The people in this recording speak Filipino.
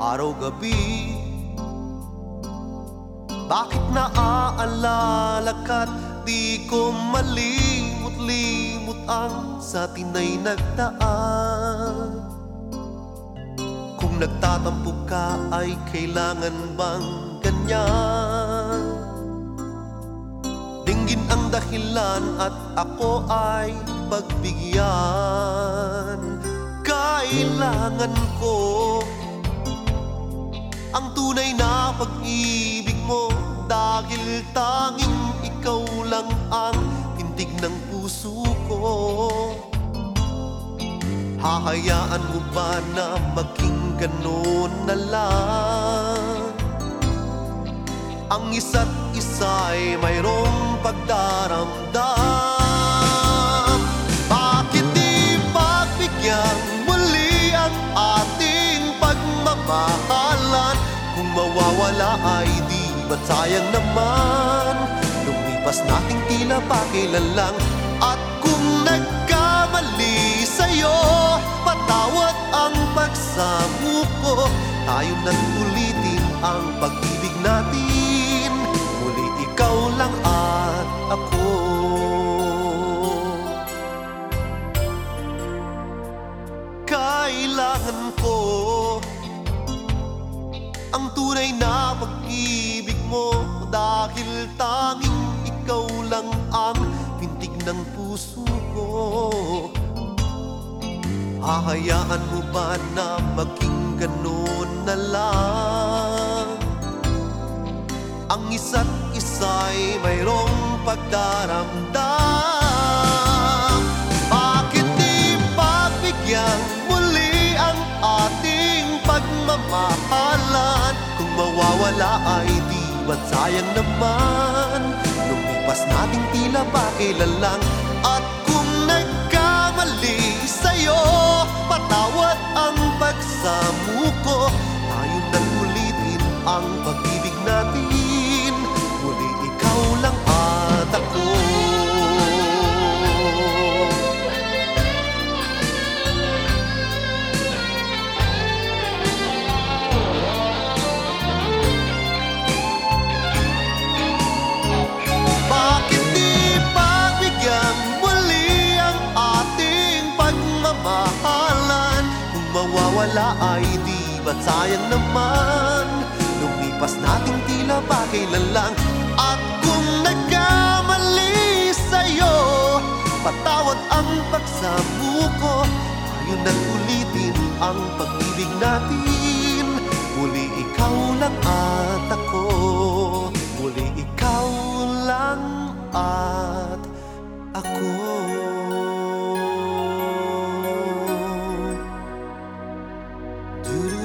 araw-gabi Bakit naaalala ka't di ko malimot-limot ang sa tinay nagdaan? Kung nagtatampo ka ay kailangan bang ganyan? Dinggin ang dahilan at ako ay pagbigyan. Kailangan ko tunay na pag-ibig mo. Dahil tanging ikaw lang ang tindig ng puso ko. Hahayaan mo ba na maging ganon na lang? Ang isa't isa'y mayroong pagdaramdam mawawala ay di ba't sayang naman? Lumipas nating tila pakilan lang. At kung nagkamali sa'yo Patawad ang pagsamo ko Tayo nang ulitin ang pag-ibig natin. Muli ikaw lang at ako Dahil tanging ikaw lang ang pintig ng puso ko. Hahayaan mo ba na maging ganon na lang? Ang isa't isa'y mayroong pagdaramdam. Bakit di pagbigyan muli ang ating pagmamahalan? Kung mawawala ay di ba't sayang naman. Lumipas nating tila ba kailan lang At kung nagkamali sa'yo Patawad ang pagsamo ko. Tayo nang ulitin ang pag-ibig natin mawawala ay di ba't sayang naman. Lumipas nating tila ba kailan lang. At kung nagkamali sa'yo Patawad ang pagsamo ko. Tayo nang ulitin ang pag-ibig natin. Muli ikaw lang at ako. Muli ikaw lang at do